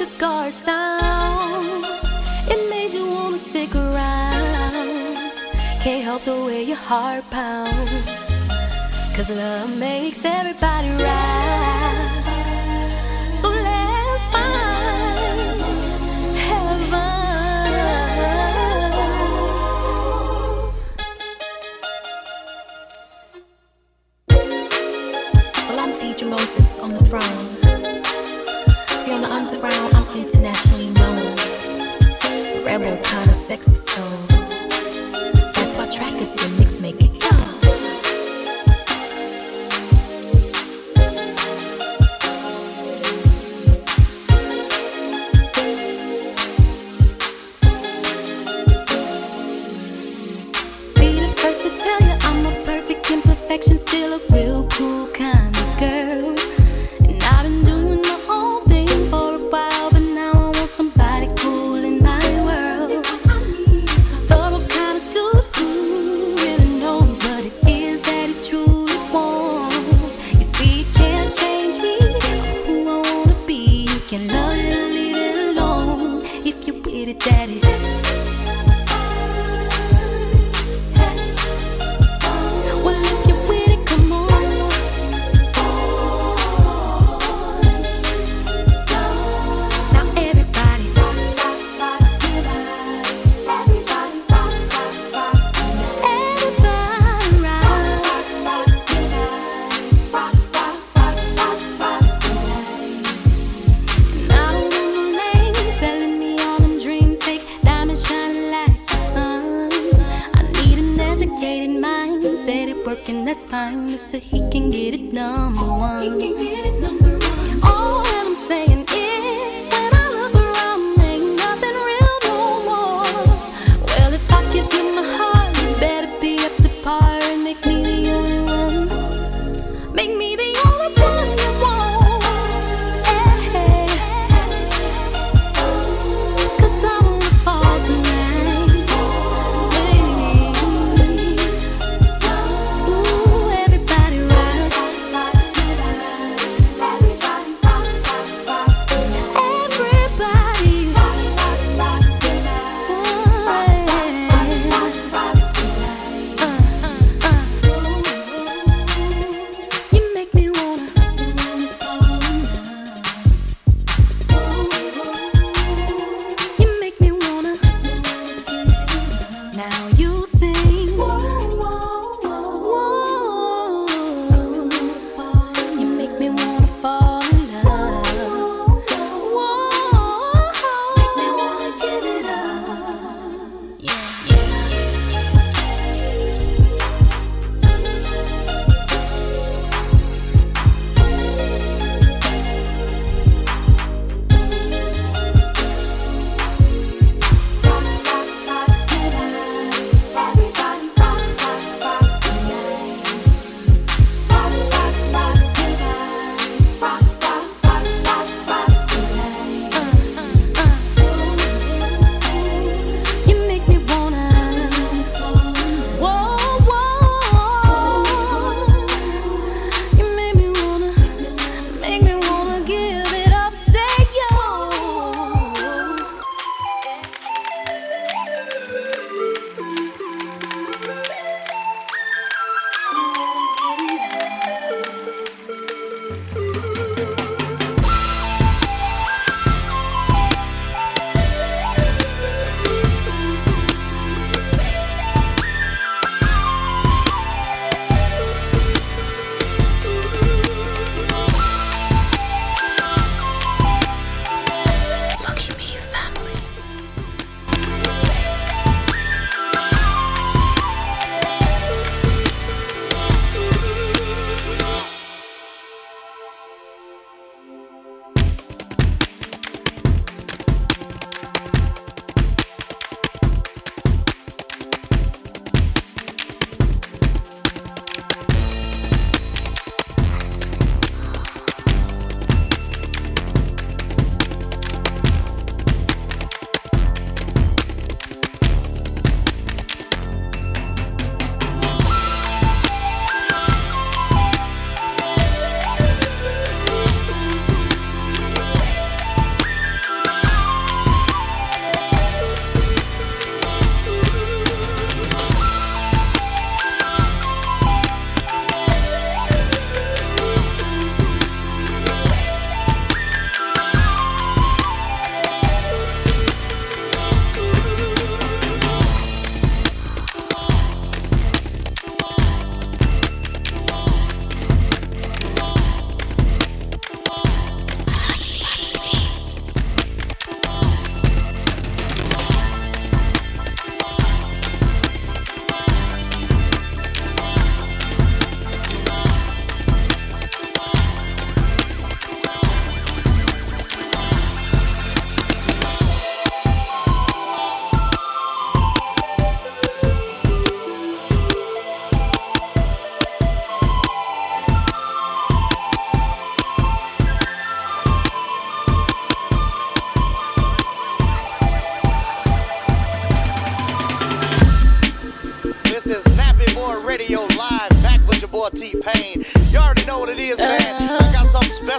such a guard. It made you wanna stick around. Can't help the way your heart pounds. Cause love makes everybody right. So let's find heaven. Well, I'm teacher Moses on the throne.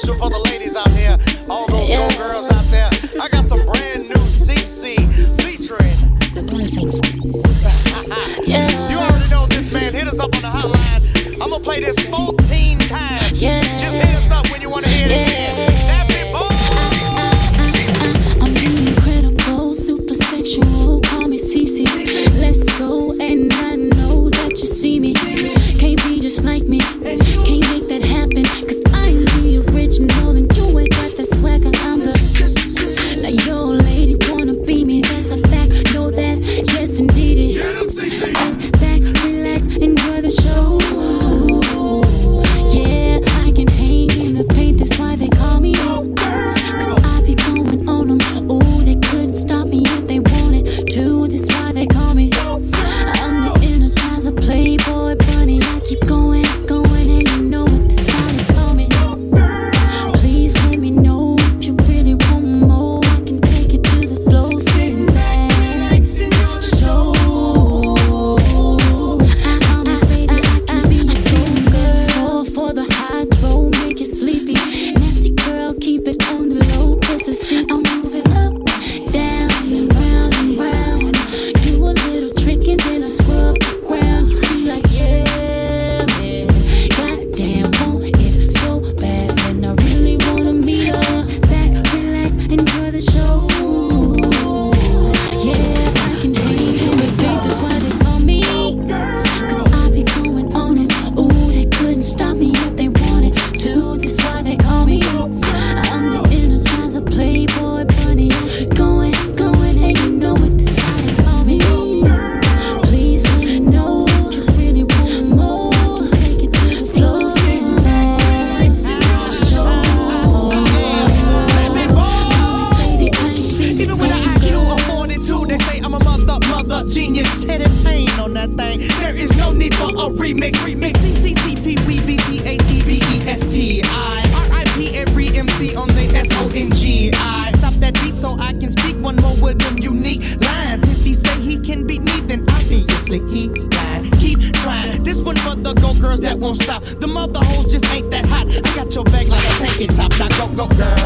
Special for the ladies out here. All those yeah. go girls out there. I got some brand new CC featuring the blessings. yeah. You already know this, man. Hit us up on the hotline. I'm gonna play this 14 that thing. There is no need for a remix. Remix CCTP, every MC on the S O N G I. Stop that beat so I can speak one more with them unique lines. If he say he can beat me, then obviously he died. Keep trying. This one for the go girls that won't stop. The mother hoes just ain't that hot. I got your bag like a tank top. Now go go girl.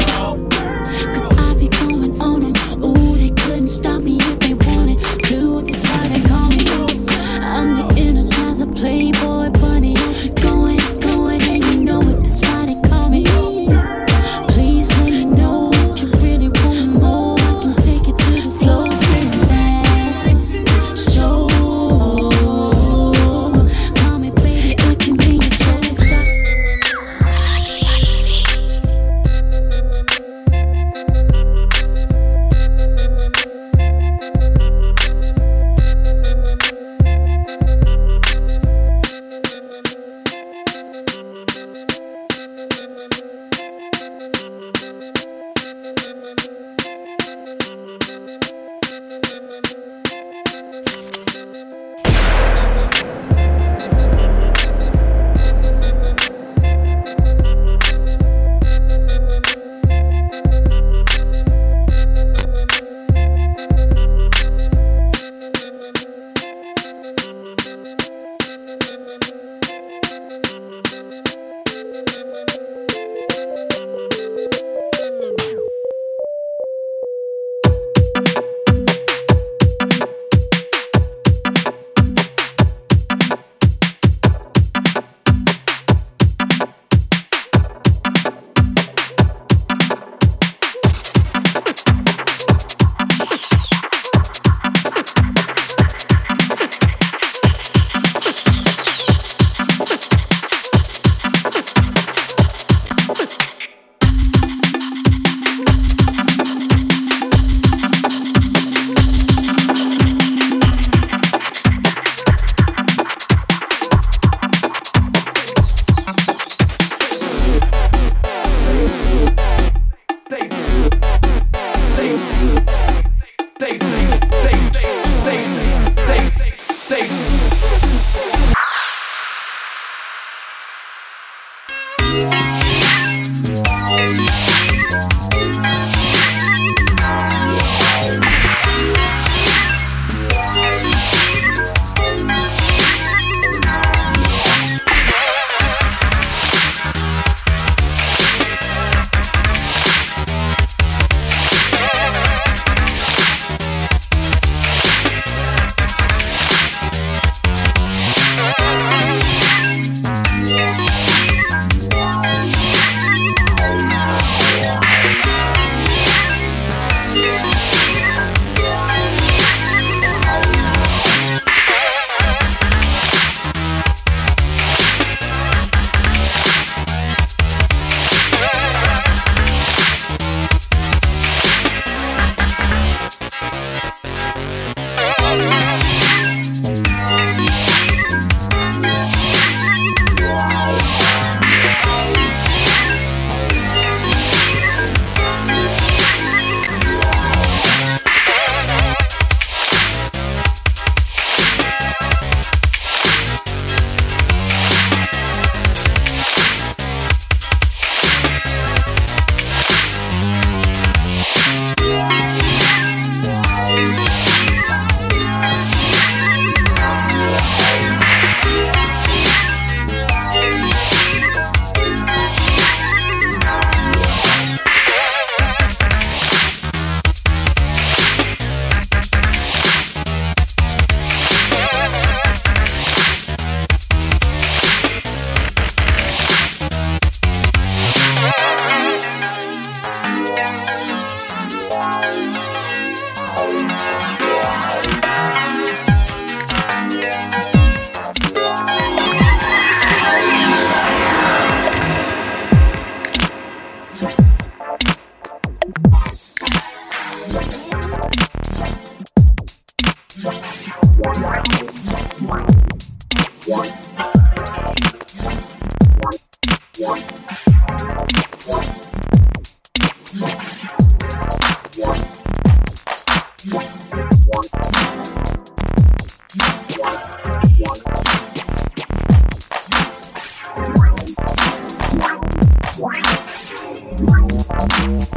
Thank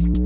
you.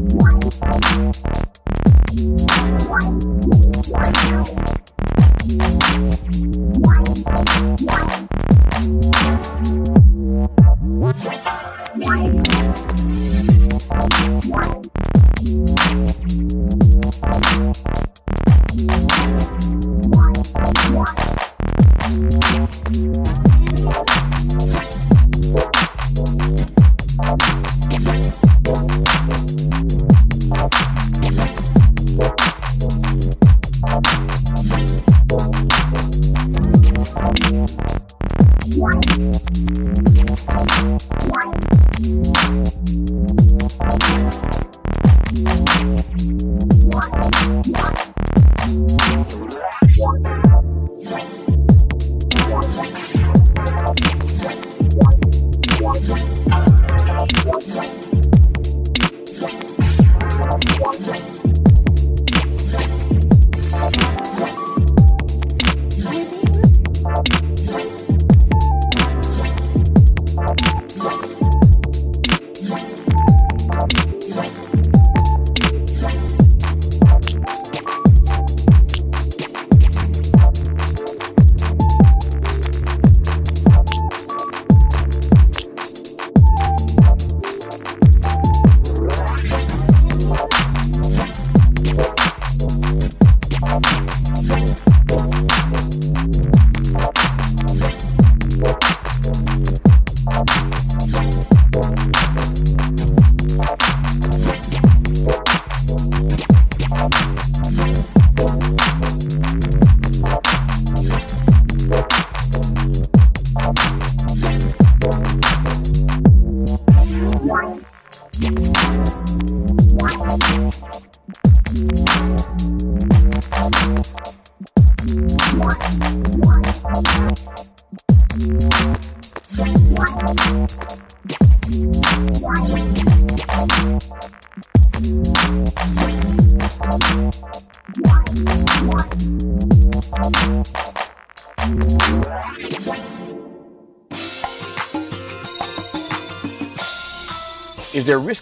Risk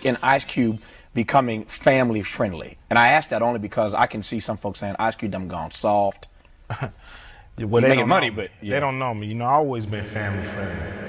in Ice Cube becoming family friendly? And I ask that only because I can see some folks saying Ice Cube done gone soft. well, He they making money, but, yeah. they don't know me. You know, I've always been family friendly.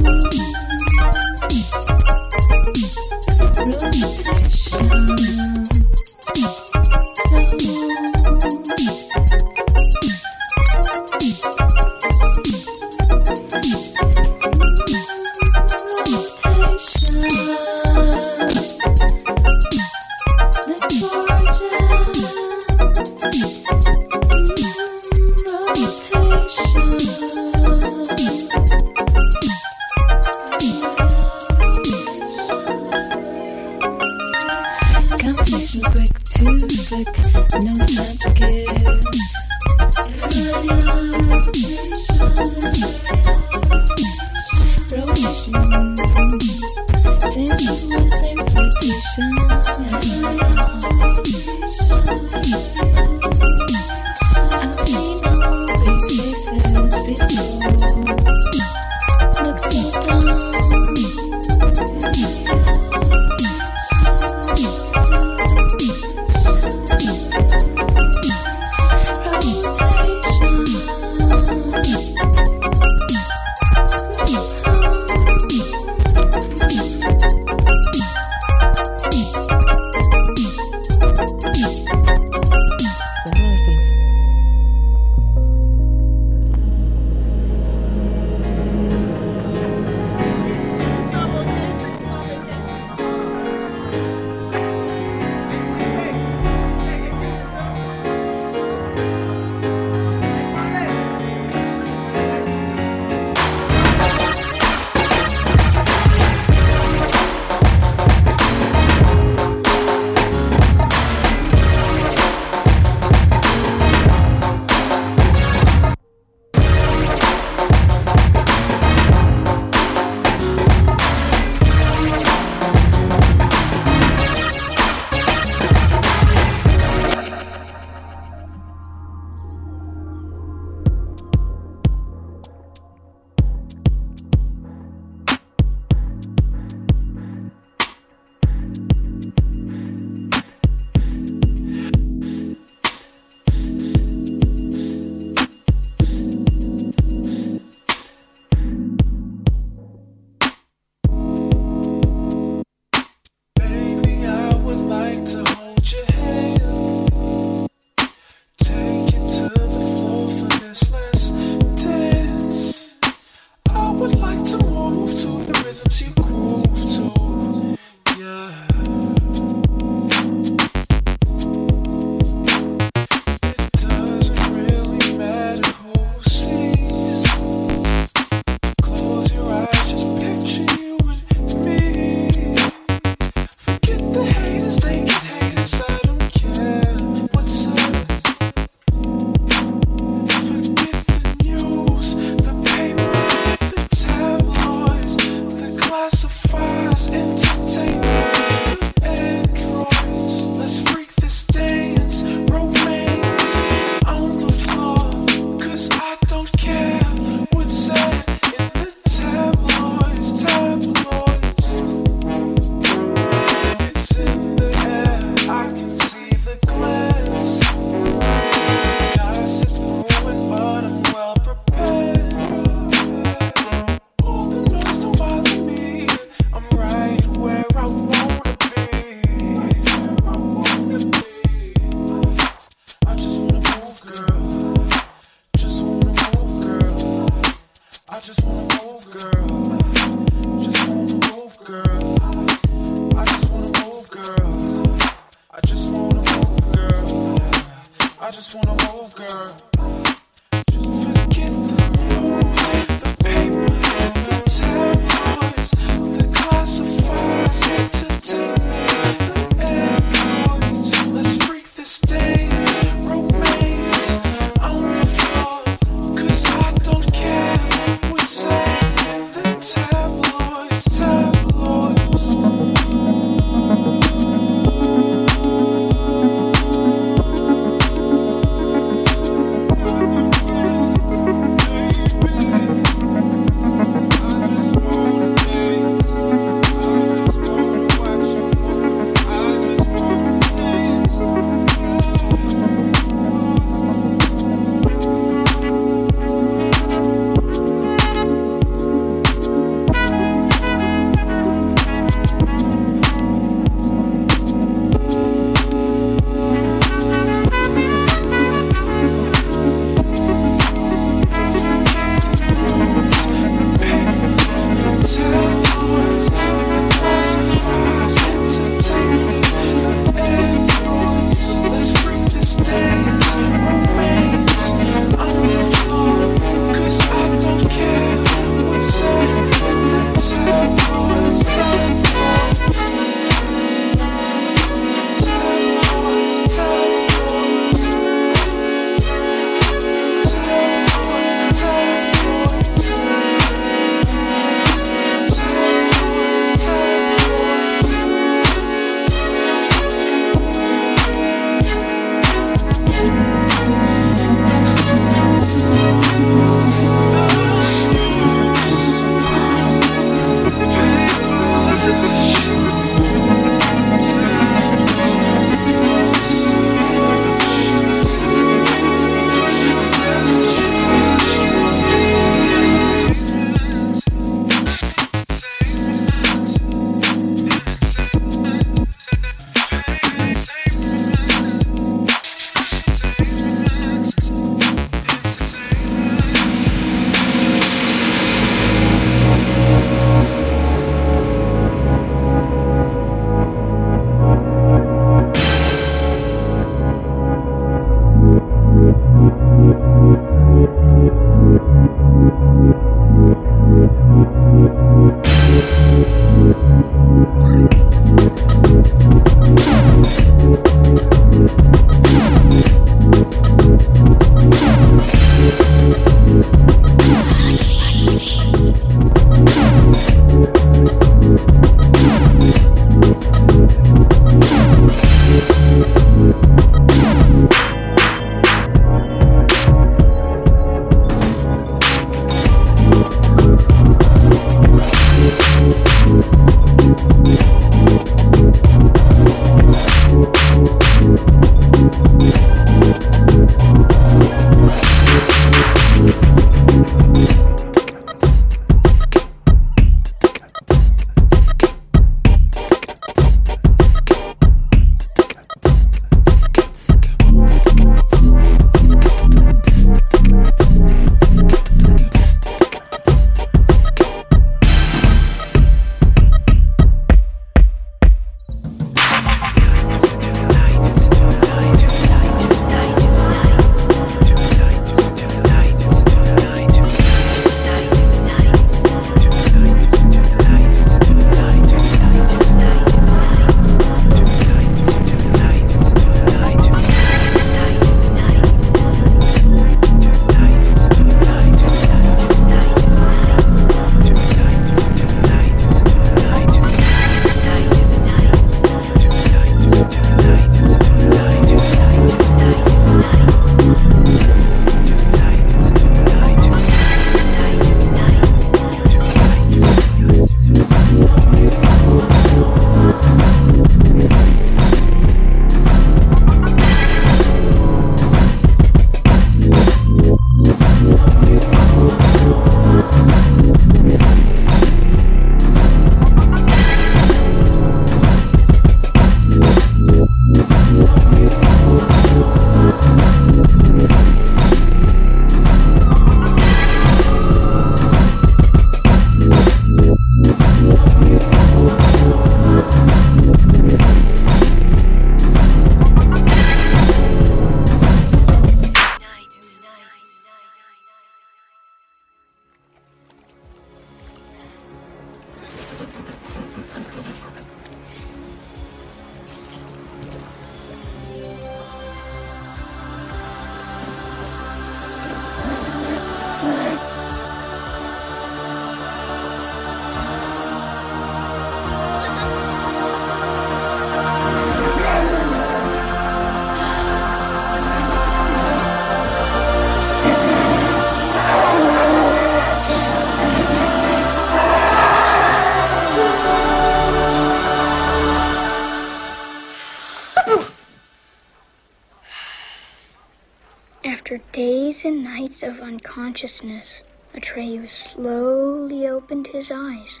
Unconsciousness, Atreyu slowly opened his eyes.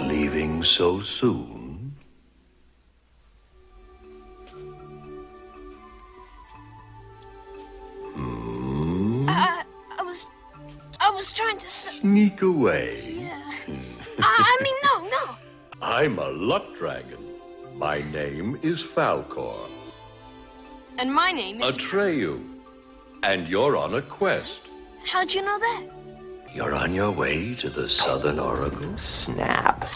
Leaving so soon? Hmm? I, I was, I was trying to. s- Sneak away. Yeah. I, I mean, no, no. I'm a luck dragon. My name is Falcor. And my name is. Atreyu. And you're on a quest. How'd you know that? You're on your way to the Southern Oracle? Snap.